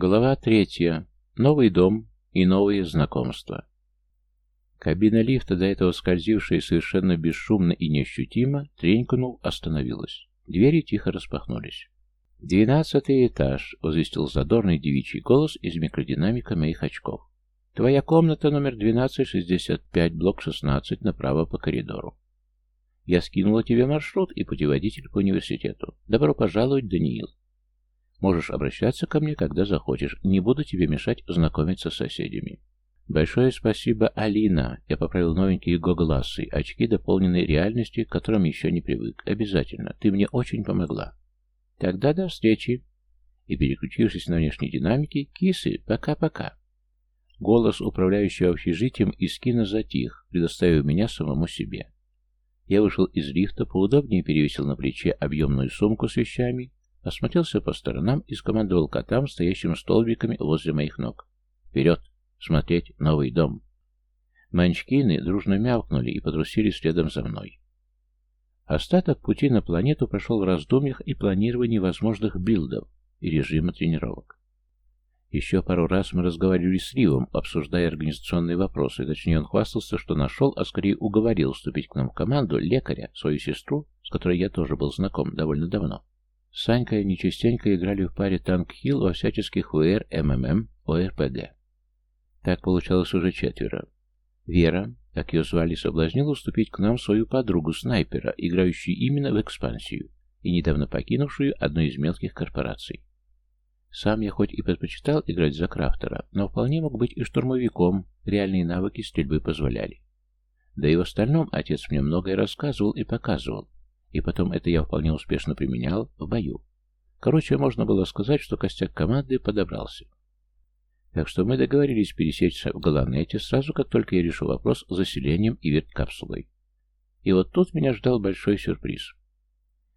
Глава третья. Новый дом и новые знакомства. Кабина лифта, до этого скользившая совершенно бесшумно и неощутимо, тренькнул, остановилась. Двери тихо распахнулись. «Двенадцатый этаж», — возвестил задорный девичий голос из микродинамика моих очков. «Твоя комната номер 1265, блок 16, направо по коридору. Я скинула тебе маршрут и путеводитель по университету. Добро пожаловать, Даниил. Можешь обращаться ко мне, когда захочешь. Не буду тебе мешать знакомиться с соседями. Большое спасибо, Алина. Я поправил новенькие гогласы, очки, дополненные реальностью, к которым еще не привык. Обязательно. Ты мне очень помогла. Тогда до встречи. И переключившись на внешние динамики, кисы, пока-пока. Голос управляющего общежитием из кино затих, предоставив меня самому себе. Я вышел из лифта, поудобнее перевесил на плече объемную сумку с вещами, осмотрелся по сторонам и скомандовал котам, стоящим столбиками возле моих ног. «Вперед! Смотреть новый дом!» Манчкины дружно мявкнули и подрусили следом за мной. Остаток пути на планету прошел в раздумьях и планировании возможных билдов и режима тренировок. Еще пару раз мы разговаривали с Ривом, обсуждая организационные вопросы, точнее он хвастался, что нашел, а скорее уговорил вступить к нам в команду лекаря, свою сестру, с которой я тоже был знаком довольно давно. Санька и они частенько играли в паре Танк-Хилл во всяческих ВР, МММ, ОРПГ. Так получалось уже четверо. Вера, как ее звали, соблазнила уступить к нам свою подругу-снайпера, играющую именно в экспансию и недавно покинувшую одну из мелких корпораций. Сам я хоть и предпочитал играть за крафтера, но вполне мог быть и штурмовиком, реальные навыки стрельбы позволяли. Да и в остальном отец мне многое рассказывал и показывал, и потом это я вполне успешно применял в бою. Короче, можно было сказать, что костяк команды подобрался. Так что мы договорились пересечься в Галанете сразу, как только я решу вопрос с заселением и верткапсулой. И вот тут меня ждал большой сюрприз.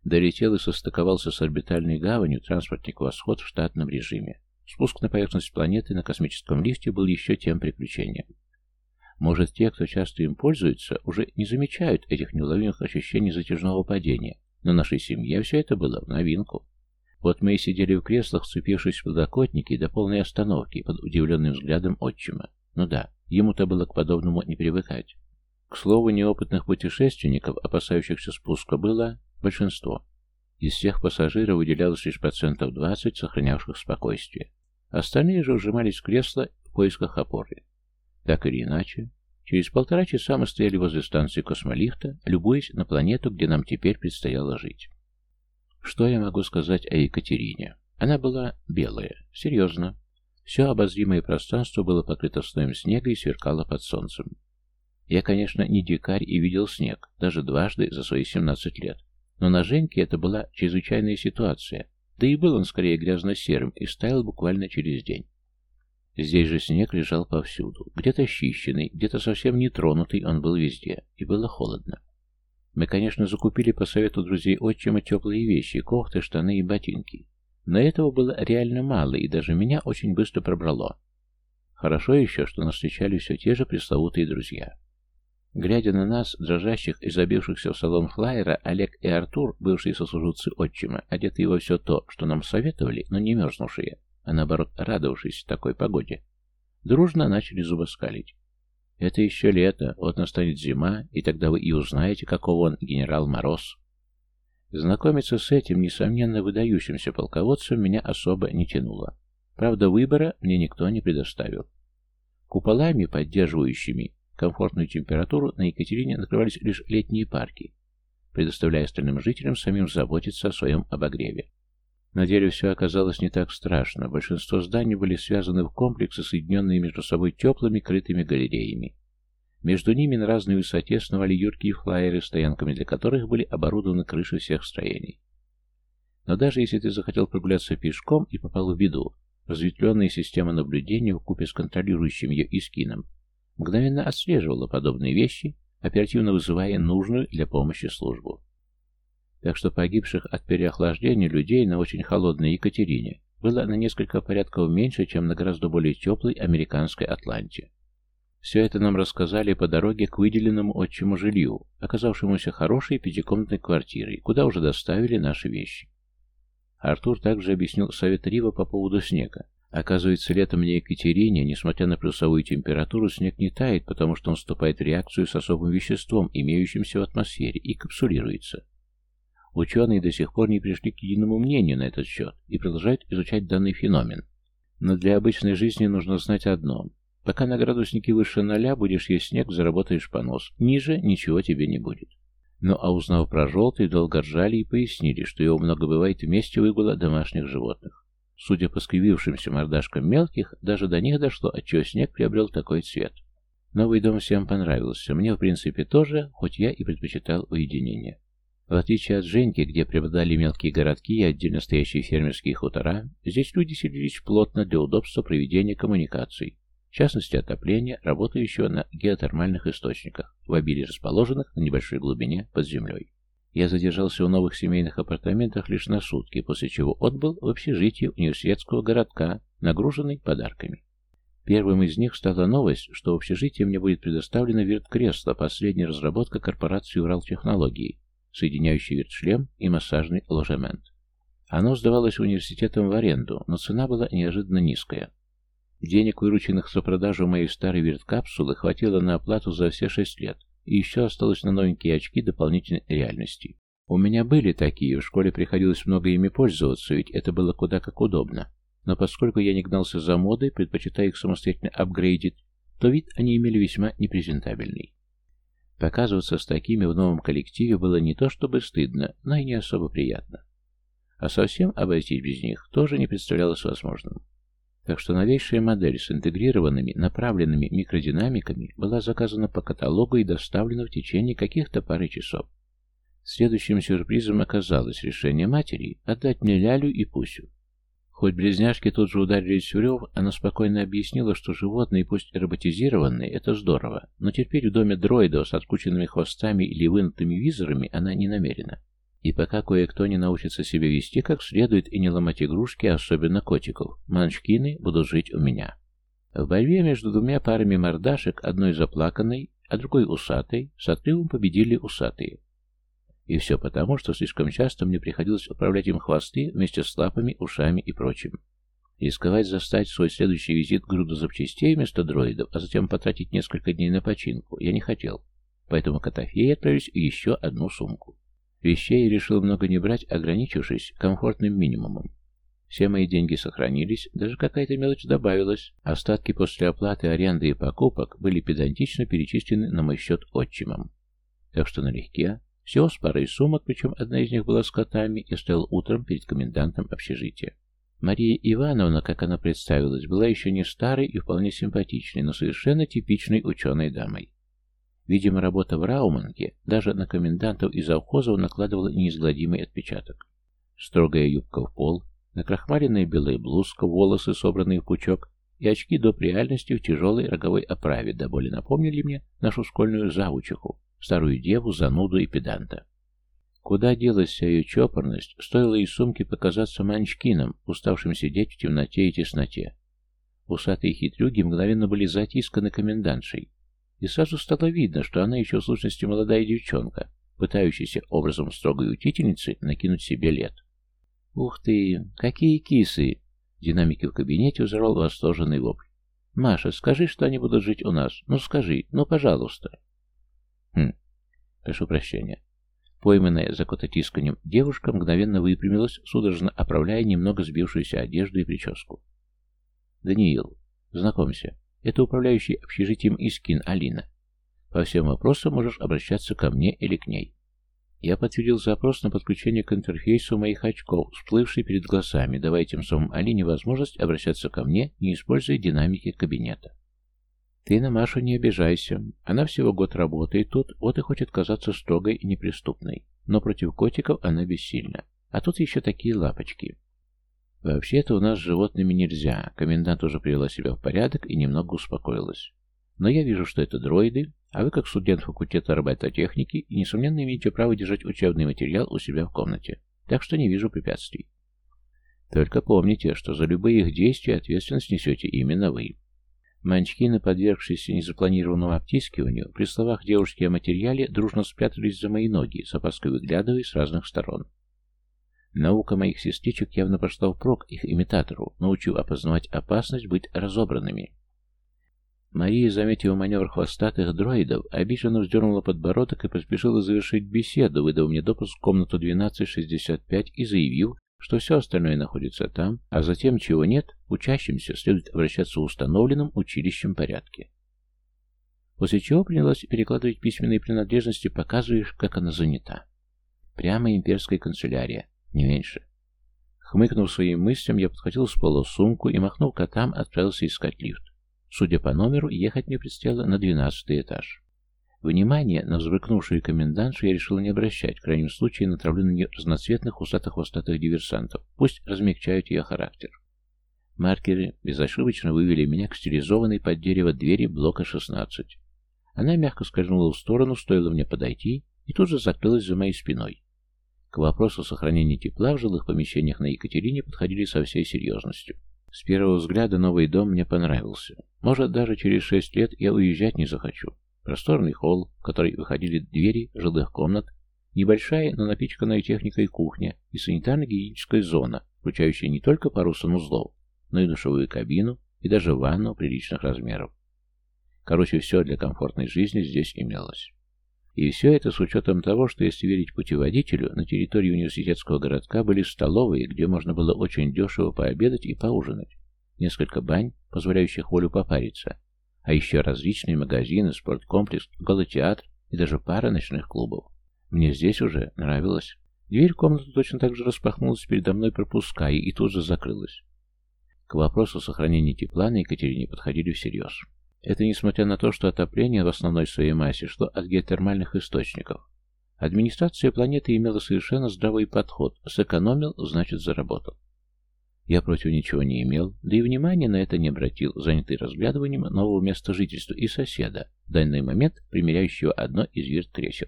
Долетел и состыковался с орбитальной гаванью транспортник «Восход» в штатном режиме. Спуск на поверхность планеты на космическом лифте был еще тем приключением. Может, те, кто часто им пользуется, уже не замечают этих неуловимых ощущений затяжного падения, но нашей семье все это было в новинку. Вот мы и сидели в креслах, вцепившись в подлокотники до полной остановки под удивленным взглядом отчима. Ну да, ему-то было к подобному не привыкать. К слову, неопытных путешественников, опасающихся спуска, было большинство. Из всех пассажиров выделялось лишь процентов 20, сохранявших спокойствие. Остальные же ужимались в кресла в поисках опоры. Так или иначе, через полтора часа мы стояли возле станции космолифта, любуясь на планету, где нам теперь предстояло жить. Что я могу сказать о Екатерине? Она была белая, серьезно. Все обозримое пространство было покрыто слоем снега и сверкало под солнцем. Я, конечно, не дикарь и видел снег, даже дважды за свои 17 лет. Но на Женьке это была чрезвычайная ситуация, да и был он скорее грязно-серым и стаял буквально через день. Здесь же снег лежал повсюду. Где-то счищенный, где-то совсем нетронутый, он был везде. И было холодно. Мы, конечно, закупили по совету друзей отчима теплые вещи, кофты, штаны и ботинки. Но этого было реально мало, и даже меня очень быстро пробрало. Хорошо еще, что нас встречали все те же пресловутые друзья. Глядя на нас, дрожащих и забившихся в салон флайера, Олег и Артур, бывшие сослуживцы отчима, одетые во все то, что нам советовали, но не мерзнувшие, а наоборот радовавшись такой погоде, дружно начали зубоскалить. Это еще лето, вот настанет зима, и тогда вы и узнаете, какого он генерал Мороз. Знакомиться с этим, несомненно, выдающимся полководцем меня особо не тянуло. Правда, выбора мне никто не предоставил. Куполами, поддерживающими комфортную температуру, на Екатерине накрывались лишь летние парки, предоставляя остальным жителям самим заботиться о своем обогреве. На деле все оказалось не так страшно. Большинство зданий были связаны в комплексы, соединенные между собой теплыми крытыми галереями. Между ними на разной высоте сновали юркие флайеры, стоянками для которых были оборудованы крыши всех строений. Но даже если ты захотел прогуляться пешком и попал в беду, разветвленная система наблюдения вкупе с контролирующим ее искином мгновенно отслеживала подобные вещи, оперативно вызывая нужную для помощи службу так что погибших от переохлаждения людей на очень холодной Екатерине было на несколько порядков меньше, чем на гораздо более теплой американской Атланте. Все это нам рассказали по дороге к выделенному отчиму жилью, оказавшемуся хорошей пятикомнатной квартирой, куда уже доставили наши вещи. Артур также объяснил совет Рива по поводу снега, Оказывается, летом на Екатерине, несмотря на плюсовую температуру, снег не тает, потому что он вступает в реакцию с особым веществом, имеющимся в атмосфере, и капсулируется. Ученые до сих пор не пришли к единому мнению на этот счет и продолжают изучать данный феномен. Но для обычной жизни нужно знать одно. Пока на градуснике выше ноля будешь есть снег, заработаешь понос. Ниже ничего тебе не будет. Ну а узнав про желтый, долго ржали и пояснили, что его много бывает вместе выгула домашних животных. Судя по скривившимся мордашкам мелких, даже до них дошло, отчего снег приобрел такой цвет. Новый дом всем понравился, мне в принципе тоже, хоть я и предпочитал уединение. В отличие от Женьки, где преобладали мелкие городки и отдельно стоящие фермерские хутора, здесь люди селились плотно для удобства проведения коммуникаций, в частности отопления, работающего на геотермальных источниках, в обилии расположенных на небольшой глубине под землей. Я задержался в новых семейных апартаментах лишь на сутки, после чего отбыл в общежитие университетского городка, нагруженный подарками. Первым из них стала новость, что в общежитии мне будет предоставлено вирт-кресло, последняя разработка корпорации Уралтехнологии, соединяющий вертшлем и массажный ложемент. Оно сдавалось университетом в аренду, но цена была неожиданно низкая. Денег, вырученных за продажу моей старой верткапсулы, хватило на оплату за все шесть лет, и еще осталось на новенькие очки дополнительной реальности. У меня были такие, в школе приходилось много ими пользоваться, ведь это было куда как удобно. Но поскольку я не гнался за модой, предпочитая их самостоятельно апгрейдить, то вид они имели весьма непрезентабельный. Показываться с такими в новом коллективе было не то чтобы стыдно, но и не особо приятно. А совсем обойтись без них тоже не представлялось возможным. Так что новейшая модель с интегрированными, направленными микродинамиками была заказана по каталогу и доставлена в течение каких-то пары часов. Следующим сюрпризом оказалось решение матери отдать мне Лялю и Пусю. Хоть близняшки тут же ударились в рев, она спокойно объяснила, что животные, пусть роботизированные, это здорово, но терпеть в доме дроидов с открученными хвостами или вынутыми визорами она не намерена. И пока кое-кто не научится себя вести как следует и не ломать игрушки, особенно котиков, манчкины будут жить у меня. В борьбе между двумя парами мордашек, одной заплаканной, а другой усатой, с отрывом победили усатые. И все потому, что слишком часто мне приходилось управлять им хвосты вместе с лапами, ушами и прочим. Рисковать застать свой следующий визит груду запчастей вместо дроидов, а затем потратить несколько дней на починку, я не хотел. Поэтому Котофеи отправились в еще одну сумку. Вещей решил много не брать, ограничившись комфортным минимумом. Все мои деньги сохранились, даже какая-то мелочь добавилась. Остатки после оплаты аренды и покупок были педантично перечислены на мой счет отчимом. Так что налегке всего с парой сумок, причем одна из них была с котами, я стоял утром перед комендантом общежития. Мария Ивановна, как она представилась, была еще не старой и вполне симпатичной, но совершенно типичной ученой дамой. Видимо, работа в Рауманке даже на комендантов и завхозов накладывала неизгладимый отпечаток. Строгая юбка в пол, накрахмаленная белая блузка, волосы, собранные в пучок, и очки до реальности в тяжелой роговой оправе до боли напомнили мне нашу школьную завучиху, старую деву, зануду и педанта. Куда делась вся ее чопорность, стоило из сумки показаться манчкином, уставшим сидеть в темноте и тесноте. Усатые хитрюги мгновенно были затисканы комендантшей, и сразу стало видно, что она еще в сущности молодая девчонка, пытающаяся образом строгой учительницы накинуть себе лет. «Ух ты! Какие кисы!» Динамики в кабинете взорвал восторженный вопль. «Маша, скажи, что они будут жить у нас. Ну скажи, ну пожалуйста». Хм, прошу прощения. Пойманная за кототисканием, девушка мгновенно выпрямилась, судорожно оправляя немного сбившуюся одежду и прическу. «Даниил, знакомься, это управляющий общежитием Искин Алина. По всем вопросам можешь обращаться ко мне или к ней». Я подтвердил запрос на подключение к интерфейсу моих очков, всплывший перед глазами, давая тем самым Алине возможность обращаться ко мне, не используя динамики кабинета. Ты на Машу не обижайся. Она всего год работает тут, вот и хочет казаться строгой и неприступной. Но против котиков она бессильна. А тут еще такие лапочки. Вообще-то у нас с животными нельзя. Комендант уже привела себя в порядок и немного успокоилась. Но я вижу, что это дроиды, а вы, как студент факультета робототехники, и, несомненно, имеете право держать учебный материал у себя в комнате. Так что не вижу препятствий. Только помните, что за любые их действия ответственность несете именно вы. Манчкины, подвергшиеся незапланированному обтискиванию, при словах девушки о материале, дружно спрятались за мои ноги, с опаской выглядывая с разных сторон. Наука моих сестричек явно пошла впрок их имитатору, научив опознавать опасность быть разобранными. Мария, заметив маневр хвостатых дроидов, обиженно вздернула подбородок и поспешила завершить беседу, выдав мне допуск в комнату 1265 и заявив, что все остальное находится там, а затем, чего нет, учащимся следует обращаться в установленном училищем порядке. После чего принялась перекладывать письменные принадлежности, показываешь, как она занята. Прямо имперская канцелярия, не меньше. Хмыкнув своим мыслям, я подхватил с пола сумку и, махнув котам, отправился искать лифт. Судя по номеру, ехать мне предстояло на двенадцатый этаж. Внимание на взбрыкнувшую комендантшу я решил не обращать, в крайнем случае натравлю на нее разноцветных усатых-хвостатых диверсантов, пусть размягчают ее характер. Маркеры безошибочно вывели меня к стилизованной под дерево двери блока 16. Она мягко скользнула в сторону, стоило мне подойти, и тут же закрылась за моей спиной. К вопросу сохранения тепла в жилых помещениях на Екатерине подходили со всей серьезностью. С первого взгляда новый дом мне понравился. Может, даже через шесть лет я уезжать не захочу. Просторный холл, в который выходили двери жилых комнат, небольшая, но напичканная техникой кухня и санитарно-гигиеническая зона, включающая не только пару санузлов, но и душевую кабину и даже ванну приличных размеров. Короче, все для комфортной жизни здесь имелось. И все это с учетом того, что, если верить путеводителю, на территории университетского городка были столовые, где можно было очень дешево пообедать и поужинать, несколько бань, позволяющих волю попариться, а еще различные магазины, спорткомплекс, голотеатр и даже пара ночных клубов. Мне здесь уже нравилось. Дверь в комнату точно так же распахнулась передо мной, пропуская, и тут же закрылась. К вопросу сохранения тепла на Екатерине подходили всерьез. Это несмотря на то, что отопление в основной своей массе шло от геотермальных источников. Администрация планеты имела совершенно здравый подход. Сэкономил, значит заработал. Я против ничего не имел, да и внимания на это не обратил, занятый разглядыванием нового места жительства и соседа, в данный момент примеряющего одно из вирт-кресел.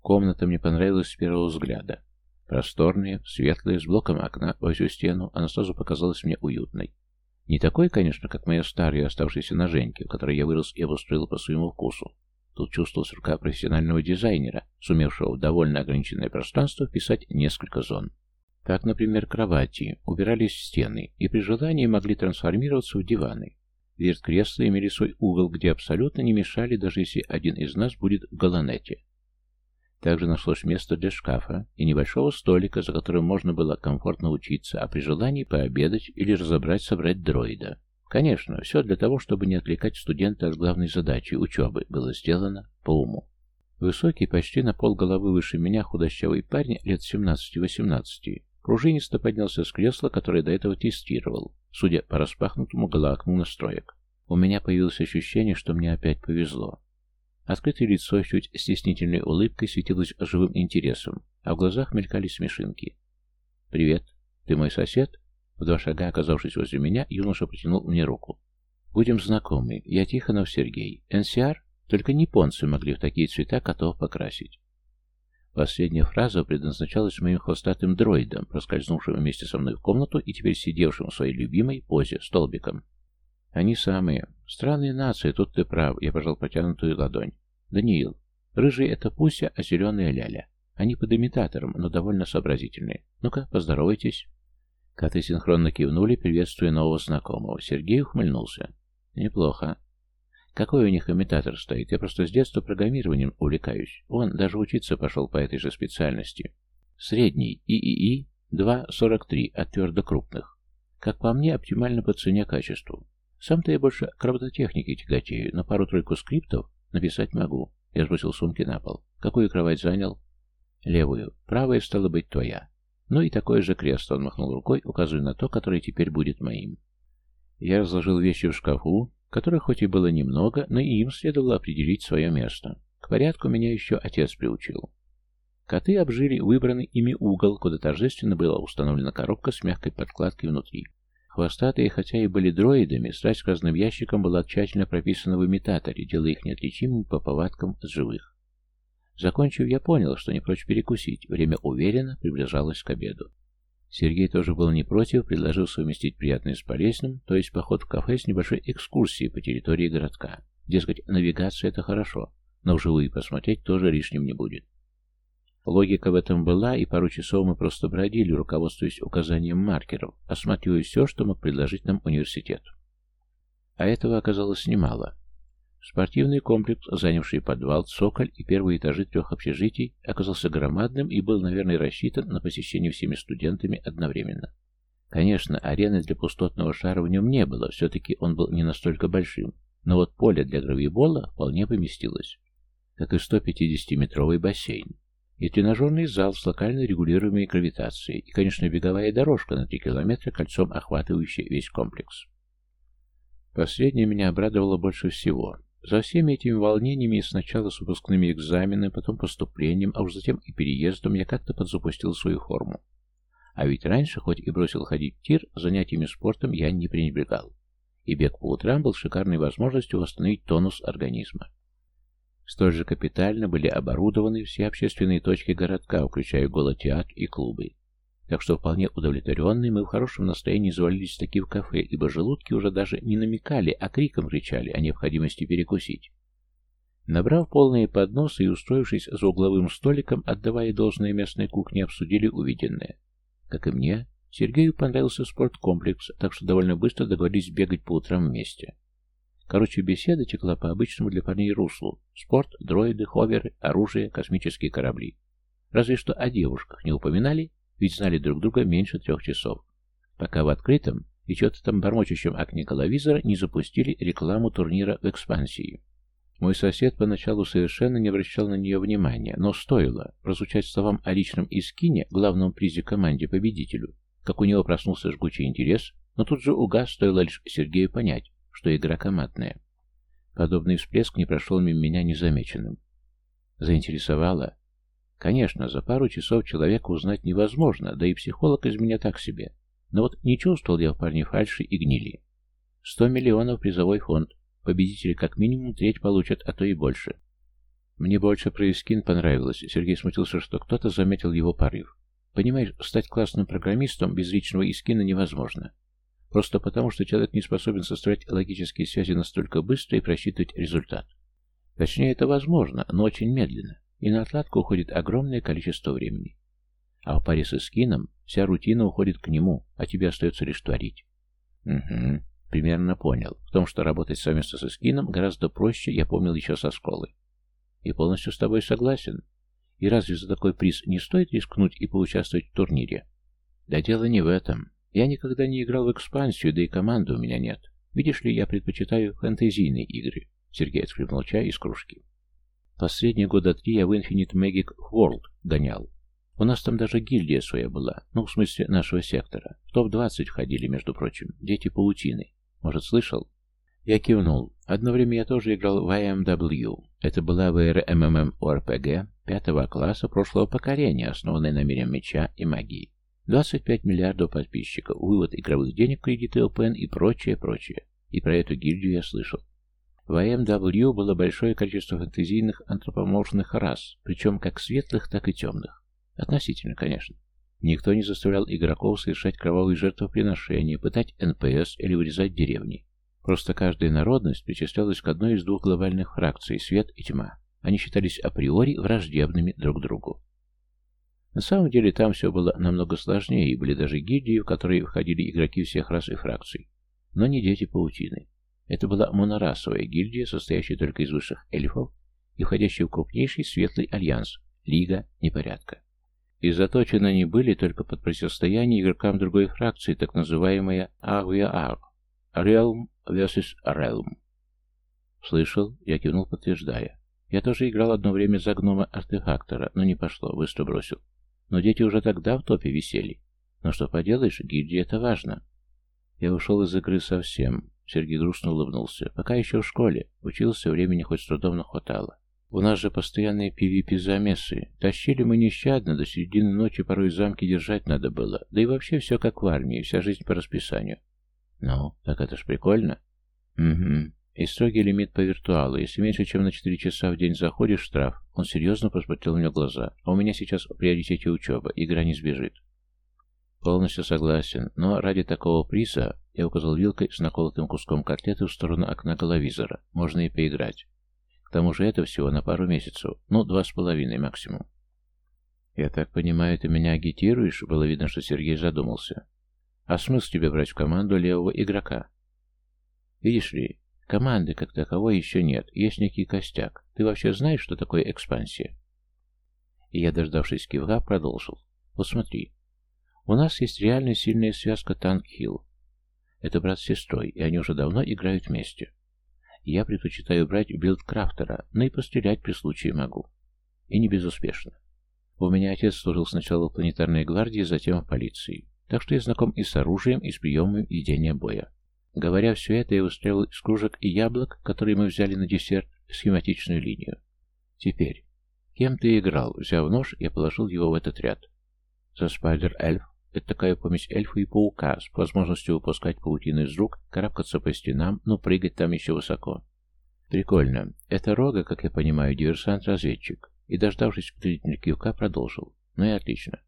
Комната мне понравилась с первого взгляда. Просторная, светлая, с блоком окна во всю стену, она сразу показалась мне уютной. Не такой, конечно, как моя старая, оставшаяся на Женьке, в которой я вырос и обустроил по своему вкусу. Тут чувствовалась рука профессионального дизайнера, сумевшего в довольно ограниченное пространство вписать несколько зон. Так, например, кровати убирались в стены и при желании могли трансформироваться в диваны. Верт-кресла имели свой угол, где абсолютно не мешали, даже если один из нас будет в галанете. Также нашлось место для шкафа и небольшого столика, за которым можно было комфортно учиться, а при желании пообедать или разобрать-собрать дроида. Конечно, все для того, чтобы не отвлекать студента от главной задачи учебы, было сделано по уму. Высокий, почти на пол головы выше меня худощавый парень лет 17-18 пружинисто поднялся с кресла, которое до этого тестировал, судя по распахнутому голоокну настроек. У меня появилось ощущение, что мне опять повезло. Открытое лицо с чуть стеснительной улыбкой светилось живым интересом, а в глазах мелькали смешинки. «Привет. Ты мой сосед?» В два шага, оказавшись возле меня, юноша протянул мне руку. «Будем знакомы. Я Тихонов Сергей. НСР? Только японцы могли в такие цвета котов покрасить». Последняя фраза предназначалась моим хвостатым дроидам, проскользнувшим вместе со мной в комнату и теперь сидевшим в своей любимой позе, столбиком. Они самые. Странные нации, тут ты прав. Я пожал протянутую ладонь. Даниил. Рыжий — это Пуся, а зеленый — Ляля. Они под имитатором, но довольно сообразительные. Ну-ка, поздоровайтесь. Коты синхронно кивнули, приветствуя нового знакомого. Сергей ухмыльнулся. Неплохо. Какой у них имитатор стоит? Я просто с детства программированием увлекаюсь. Он даже учиться пошел по этой же специальности. Средний ИИИ 2.43 от твердо крупных. Как по мне, оптимально по цене-качеству. Сам-то я больше к робототехнике тяготею, но пару-тройку скриптов написать могу. Я сбросил сумки на пол. Какую кровать занял? Левую. Правая стала быть твоя. Ну и такое же кресло, он махнул рукой, указывая на то, которое теперь будет моим. Я разложил вещи в шкафу, которых хоть и было немного, но и им следовало определить свое место. К порядку меня еще отец приучил. Коты обжили выбранный ими угол, куда торжественно была установлена коробка с мягкой подкладкой внутри. Хвостатые, хотя и были дроидами, страсть к разным ящикам была тщательно прописана в имитаторе, делая их неотличимыми по повадкам от живых. Закончив, я понял, что не прочь перекусить. Время уверенно приближалось к обеду. Сергей тоже был не против, предложил совместить приятное с полезным, то есть поход в кафе с небольшой экскурсией по территории городка. Дескать, навигация — это хорошо, но вживую посмотреть тоже лишним не будет. Логика в этом была, и пару часов мы просто бродили, руководствуясь указанием маркеров, осматривая все, что мог предложить нам университет. А этого оказалось немало. Спортивный комплекс, занявший подвал, цоколь и первые этажи трех общежитий, оказался громадным и был, наверное, рассчитан на посещение всеми студентами одновременно. Конечно, арены для пустотного шара в нем не было, все-таки он был не настолько большим, но вот поле для гравибола вполне поместилось, как и 150-метровый бассейн и тренажерный зал с локально регулируемой гравитацией, и, конечно, беговая дорожка на 3 километра, кольцом охватывающая весь комплекс. Последнее меня обрадовало больше всего. За всеми этими волнениями, сначала с выпускными экзаменами, потом поступлением, а уж затем и переездом, я как-то подзапустил свою форму. А ведь раньше, хоть и бросил ходить в тир, занятиями спортом я не пренебрегал. И бег по утрам был шикарной возможностью восстановить тонус организма. Столь же капитально были оборудованы все общественные точки городка, включая голотеатр и клубы. Так что вполне удовлетворенные мы в хорошем настроении завалились таки в кафе, ибо желудки уже даже не намекали, а криком кричали о необходимости перекусить. Набрав полные подносы и устроившись за угловым столиком, отдавая должное местной кухне, обсудили увиденное. Как и мне, Сергею понравился спорткомплекс, так что довольно быстро договорились бегать по утрам вместе. Короче, беседа текла по обычному для парней руслу. Спорт, дроиды, ховеры, оружие, космические корабли. Разве что о девушках не упоминали, ведь знали друг друга меньше трех часов. Пока в открытом и что-то там бормочущем окне головизора не запустили рекламу турнира в экспансии. Мой сосед поначалу совершенно не обращал на нее внимания, но стоило прозвучать словам о личном искине, главном призе команде победителю, как у него проснулся жгучий интерес, но тут же угас, стоило лишь Сергею понять, что игра командная. Подобный всплеск не прошел мимо меня незамеченным. Заинтересовало? Конечно, за пару часов человека узнать невозможно, да и психолог из меня так себе. Но вот не чувствовал я в парне фальши и гнили. Сто миллионов призовой фонд. Победители как минимум треть получат, а то и больше. Мне больше про Искин понравилось. Сергей смутился, что кто-то заметил его порыв. Понимаешь, стать классным программистом без личного Искина невозможно. Просто потому, что человек не способен составлять логические связи настолько быстро и просчитывать результат. Точнее, это возможно, но очень медленно, и на отладку уходит огромное количество времени. А в паре с эскином вся рутина уходит к нему, а тебе остается лишь творить. Угу, примерно понял. В том, что работать совместно с эскином гораздо проще, я помнил еще со школы. И полностью с тобой согласен. И разве за такой приз не стоит рискнуть и поучаствовать в турнире? Да дело не в этом. Я никогда не играл в экспансию, да и команды у меня нет. Видишь ли, я предпочитаю фэнтезийные игры. Сергей отхлебнул чай из кружки. Последние года три я в Infinite Magic World гонял. У нас там даже гильдия своя была, ну, в смысле нашего сектора. В топ-20 входили, между прочим, дети паутины. Может, слышал? Я кивнул. Одно время я тоже играл в IMW. Это была VR-MMORPG пятого класса прошлого поколения, основанная на мире меча и магии. 25 миллиардов подписчиков, вывод игровых денег, кредиты ОПН и прочее, прочее. И про эту гильдию я слышал. В AMW было большое количество фэнтезийных антропоморфных рас, причем как светлых, так и темных. Относительно, конечно. Никто не заставлял игроков совершать кровавые жертвоприношения, пытать НПС или вырезать деревни. Просто каждая народность причислялась к одной из двух глобальных фракций – свет и тьма. Они считались априори враждебными друг другу. На самом деле там все было намного сложнее, и были даже гильдии, в которые входили игроки всех рас и фракций. Но не дети паутины. Это была монорасовая гильдия, состоящая только из высших эльфов и входящая в крупнейший светлый альянс – Лига Непорядка. И заточены они были только под противостояние игрокам другой фракции, так называемая АВА – Realm vs. Realm. Слышал? Я кивнул, подтверждая. Я тоже играл одно время за гнома-артефактора, но не пошло, быстро бросил. Но дети уже тогда в топе висели. Но что поделаешь, гильдии это важно. Я ушел из игры совсем. Сергей грустно улыбнулся. Пока еще в школе. Учился, времени хоть с трудом нахватало. У нас же постоянные PvP-замесы. Тащили мы нещадно, до середины ночи порой замки держать надо было. Да и вообще все как в армии, вся жизнь по расписанию. Ну, так это ж прикольно. Угу. И строгий лимит по виртуалу. Если меньше, чем на 4 часа в день заходишь, штраф. Он серьезно посмотрел мне в глаза. А у меня сейчас в приоритете учеба. Игра не сбежит. Полностью согласен. Но ради такого приза я указал вилкой с наколотым куском котлеты в сторону окна головизора. Можно и поиграть. К тому же это всего на пару месяцев. Ну, два с половиной максимум. «Я так понимаю, ты меня агитируешь?» Было видно, что Сергей задумался. «А смысл тебе брать в команду левого игрока?» «Видишь ли, команды как таковой еще нет, есть некий костяк. Ты вообще знаешь, что такое экспансия?» И я, дождавшись кивка, продолжил. «Вот смотри, у нас есть реально сильная связка Танк-Хилл. Это брат с сестрой, и они уже давно играют вместе. Я предпочитаю брать билдкрафтера, но и пострелять при случае могу. И не безуспешно. У меня отец служил сначала в планетарной гвардии, затем в полиции. Так что я знаком и с оружием, и с приемом ведения боя. Говоря все это, я устроил из кружек и яблок, которые мы взяли на десерт, схематичную линию. Теперь, кем ты играл? Взяв нож, я положил его в этот ряд. За Спайдер-Эльф. Это такая помесь эльфа и паука, с возможностью выпускать паутины из рук, карабкаться по стенам, но прыгать там еще высоко. Прикольно. Это Рога, как я понимаю, диверсант-разведчик и, дождавшись утвердительного кивка, продолжил. Ну и отлично.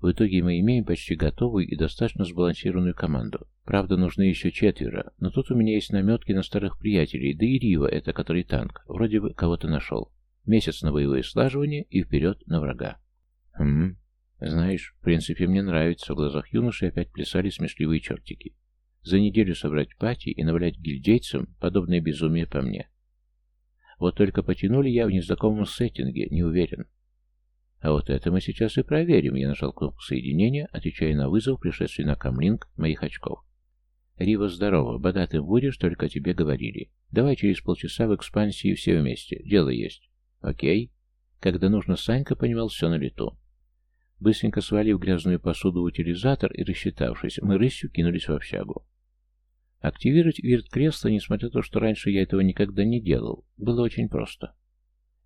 В итоге мы имеем почти готовую и достаточно сбалансированную команду. Правда, нужны еще четверо, но тут у меня есть наметки на старых приятелей, да и Рива, это который танк, вроде бы кого-то нашел. Месяц на боевое слаживание и вперед на врага. Хм, знаешь, в принципе, мне нравится. В глазах юноши опять плясали смешливые чертики. За неделю собрать пати и навалять гильдейцам подобное безумие по мне. Вот только потянули я в незнакомом сеттинге, не уверен. А вот это мы сейчас и проверим. Я нажал кнопку соединения, отвечая на вызов, пришедший на камлинг моих очков. Рива, здорово. Бодатый будешь, только тебе говорили. Давай через полчаса в экспансии все вместе. Дело есть. Окей. Когда нужно, Санька понимал все на лету. Быстренько свалив грязную посуду в утилизатор и рассчитавшись, мы рысью кинулись в общагу. Активировать вирт-кресло, несмотря на то, что раньше я этого никогда не делал, было очень просто.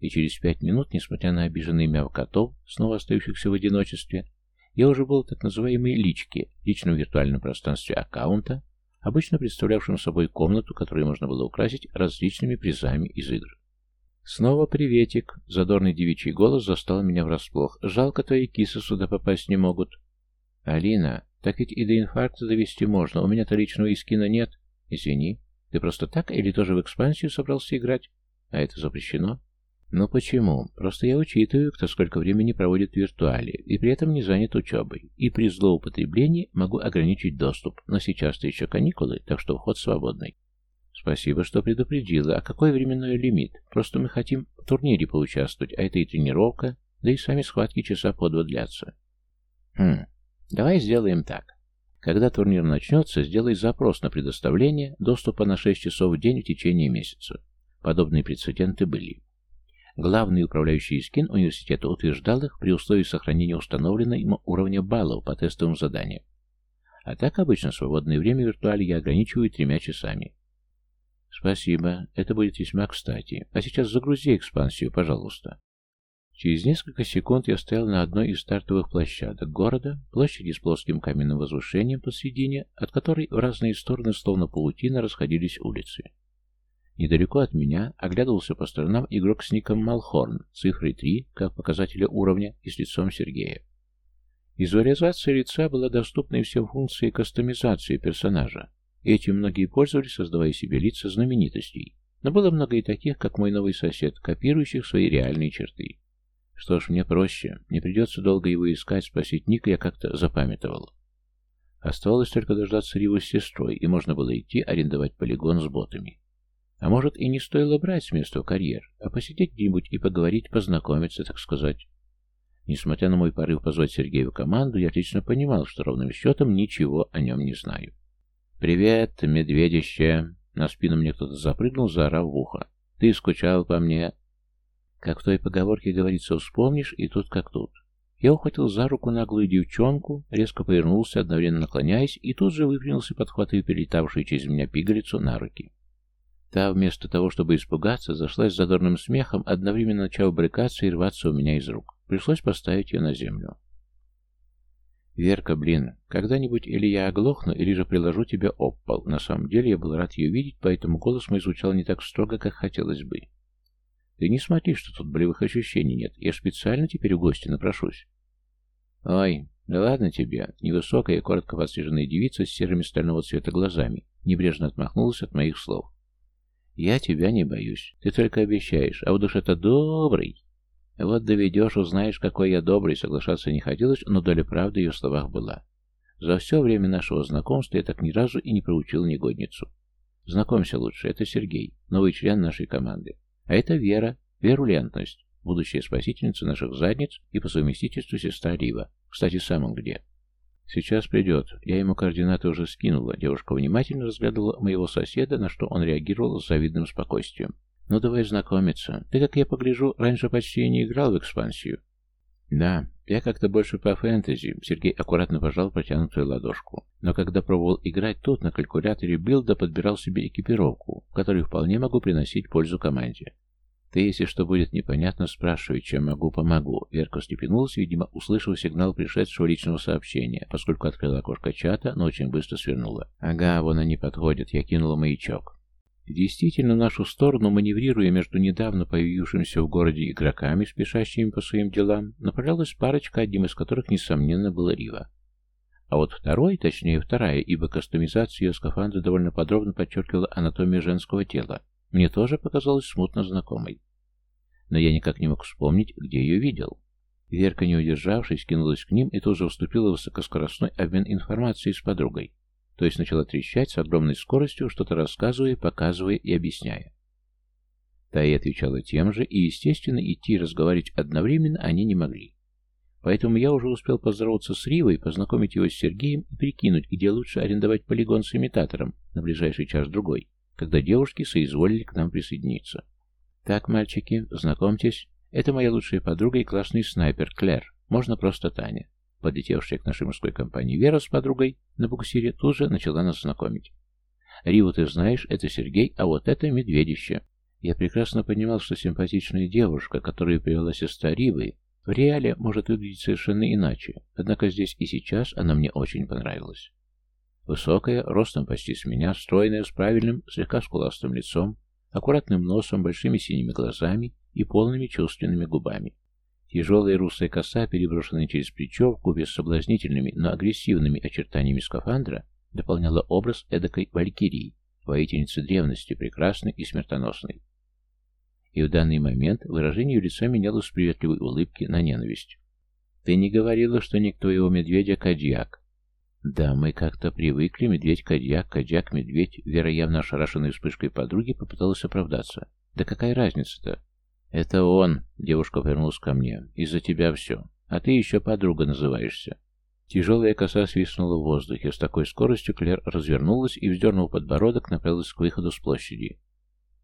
И через пять минут, несмотря на обиженный мяв котов, снова остающихся в одиночестве, я уже был в так называемой личке, личном виртуальном пространстве аккаунта, обычно представлявшем собой комнату, которую можно было украсить различными призами из игр. «Снова приветик!» — задорный девичий голос застал меня врасплох. «Жалко, твои кисы сюда попасть не могут». «Алина, так ведь и до инфаркта довести можно. У меня-то личного искина нет. Извини. Ты просто так или тоже в экспансию собрался играть? А это запрещено? Ну почему? Просто я учитываю, кто сколько времени проводит в виртуале, и при этом не занят учебой. И при злоупотреблении могу ограничить доступ. Но сейчас-то еще каникулы, так что вход свободный. Спасибо, что предупредила. А какой временной лимит? Просто мы хотим в турнире поучаствовать, а это и тренировка, да и сами схватки часа по два длятся. Хм, Давай сделаем так. Когда турнир начнется, сделай запрос на предоставление доступа на 6 часов в день в течение месяца. Подобные прецеденты были. Главный управляющий скин университета утверждал их при условии сохранения установленного им уровня баллов по тестовым заданиям. А так обычно свободное время в виртуале я ограничиваю тремя часами. Спасибо, это будет весьма кстати. А сейчас загрузи экспансию, пожалуйста. Через несколько секунд я стоял на одной из стартовых площадок города, площади с плоским каменным возвышением посредине, от которой в разные стороны, словно паутина, расходились улицы. Недалеко от меня оглядывался по сторонам игрок с ником Малхорн, цифрой 3, как показателя уровня, и с лицом Сергея. Визуализация лица была доступна и всем функции кастомизации персонажа. Этим многие пользовались, создавая себе лица знаменитостей. Но было много и таких, как мой новый сосед, копирующих свои реальные черты. Что ж, мне проще. Не придется долго его искать, спросить Ника я как-то запамятовал. Оставалось только дождаться Риву с сестрой, и можно было идти арендовать полигон с ботами. А может, и не стоило брать с места карьер, а посидеть где-нибудь и поговорить, познакомиться, так сказать. Несмотря на мой порыв позвать Сергея в команду, я отлично понимал, что ровным счетом ничего о нем не знаю. «Привет, медведище!» На спину мне кто-то запрыгнул, заорав в ухо. «Ты скучал по мне?» Как в той поговорке говорится, вспомнишь, и тут как тут. Я ухватил за руку наглую девчонку, резко повернулся, одновременно наклоняясь, и тут же выпрямился, подхватывая перелетавшую через меня пигалицу на руки. Та, вместо того, чтобы испугаться, зашлась задорным смехом, одновременно начав брыкаться и рваться у меня из рук. Пришлось поставить ее на землю. «Верка, блин, когда-нибудь или я оглохну, или же приложу тебе об пол. На самом деле я был рад ее видеть, поэтому голос мой звучал не так строго, как хотелось бы. Ты не смотри, что тут болевых ощущений нет. Я специально теперь у гостя напрошусь. Ой, да ладно тебе. Невысокая, коротко подстриженная девица с серыми стального цвета глазами небрежно отмахнулась от моих слов. Я тебя не боюсь. Ты только обещаешь, а в душе-то добрый. Вот доведешь, узнаешь, какой я добрый, соглашаться не хотелось, но доля правды в ее словах была. За все время нашего знакомства я так ни разу и не проучил негодницу. Знакомься лучше, это Сергей, новый член нашей команды. А это Вера, верулентность, будущая спасительница наших задниц и по совместительству сестра Рива. Кстати, сам он где? Сейчас придет. Я ему координаты уже скинула. Девушка внимательно разглядывала моего соседа, на что он реагировал с завидным спокойствием. Ну давай знакомиться. Ты, как я погляжу, раньше почти не играл в экспансию. Да, я как-то больше по фэнтези. Сергей аккуратно пожал протянутую ладошку. Но когда пробовал играть тут, на калькуляторе билда подбирал себе экипировку, в которой вполне могу приносить пользу команде. Ты, если что будет непонятно, спрашивай, чем могу, помогу. Верка степенулась, видимо, услышав сигнал пришедшего личного сообщения, поскольку открыла окошко чата, но очень быстро свернула. Ага, вон они подходят, я кинула маячок. Действительно, нашу сторону, маневрируя между недавно появившимися в городе игроками, спешащими по своим делам, направлялась парочка, одним из которых, несомненно, была Рива. А вот второй, точнее вторая, ибо кастомизация ее скафандра довольно подробно подчеркивала анатомию женского тела, мне тоже показалась смутно знакомой. Но я никак не мог вспомнить, где ее видел. Верка, не удержавшись, кинулась к ним и тоже вступила в высокоскоростной обмен информацией с подругой то есть начала трещать с огромной скоростью, что-то рассказывая, показывая и объясняя. Та отвечала тем же, и, естественно, идти и разговаривать одновременно они не могли. Поэтому я уже успел поздороваться с Ривой, познакомить его с Сергеем и прикинуть, где лучше арендовать полигон с имитатором на ближайший час-другой, когда девушки соизволили к нам присоединиться. «Так, мальчики, знакомьтесь, это моя лучшая подруга и классный снайпер, Клэр, можно просто Таня. Подлетевшая к нашей мужской компании Вера с подругой на буксире тут же начала нас знакомить. «Риву ты знаешь, это Сергей, а вот это Медведище». Я прекрасно понимал, что симпатичная девушка, которую привела сестра Ривы, в реале может выглядеть совершенно иначе, однако здесь и сейчас она мне очень понравилась. Высокая, ростом почти с меня, стройная, с правильным, слегка скуластым лицом, аккуратным носом, большими синими глазами и полными чувственными губами. Тяжелая русая коса, переброшенная через плечо, вкупе с соблазнительными, но агрессивными очертаниями скафандра, дополняла образ эдакой валькирии, воительницы древности, прекрасной и смертоносной. И в данный момент выражение ее лица менялось с приветливой улыбки на ненависть. «Ты не говорила, что никто его медведя Кадьяк?» «Да, мы как-то привыкли, медведь-кадьяк, кадьяк-медведь». Вера, явно ошарашенной вспышкой подруги, попыталась оправдаться. «Да какая разница-то? «Это он», — девушка повернулась ко мне, — «из-за тебя все. А ты еще подруга называешься». Тяжелая коса свистнула в воздухе. С такой скоростью Клер развернулась и, вздернув подбородок, направилась к выходу с площади.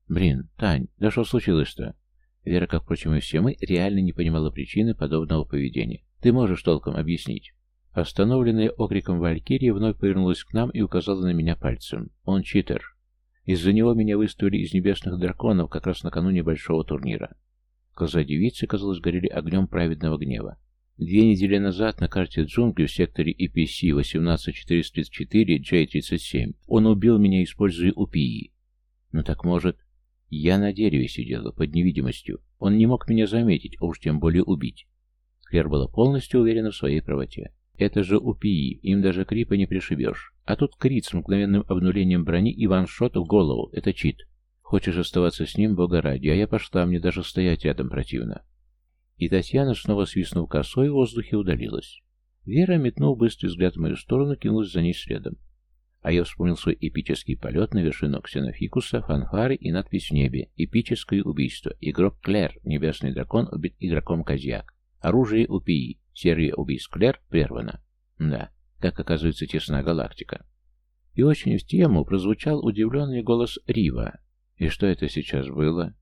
«Блин, Тань, да что случилось-то?» Вера, как, впрочем, и все мы, реально не понимала причины подобного поведения. «Ты можешь толком объяснить?» Остановленная окриком Валькирия вновь повернулась к нам и указала на меня пальцем. «Он читер. Из-за него меня выставили из небесных драконов как раз накануне большого турнира. Глаза девицы, казалось, горели огнем праведного гнева. Две недели назад на карте джунглей в секторе EPC 18434J37 он убил меня, используя упии. Ну так может... Я на дереве сидела, под невидимостью. Он не мог меня заметить, а уж тем более убить. Клер была полностью уверена в своей правоте. Это же УПИ, им даже крипа не пришибешь. А тут крит с мгновенным обнулением брони и ваншот в голову. Это чит. Хочешь оставаться с ним, бога ради, а я пошла, мне даже стоять рядом противно. И Татьяна, снова свистнув косой, в воздухе удалилась. Вера, метнув быстрый взгляд в мою сторону, кинулась за ней следом. А я вспомнил свой эпический полет на вершину ксенофикуса, фанфары и надпись в небе «Эпическое убийство. Игрок Клэр, небесный дракон, убит игроком Козьяк. Оружие УПИ. Серия убийств Клер прервана. Да, как оказывается, тесна галактика. И очень в тему прозвучал удивленный голос Рива. И что это сейчас было?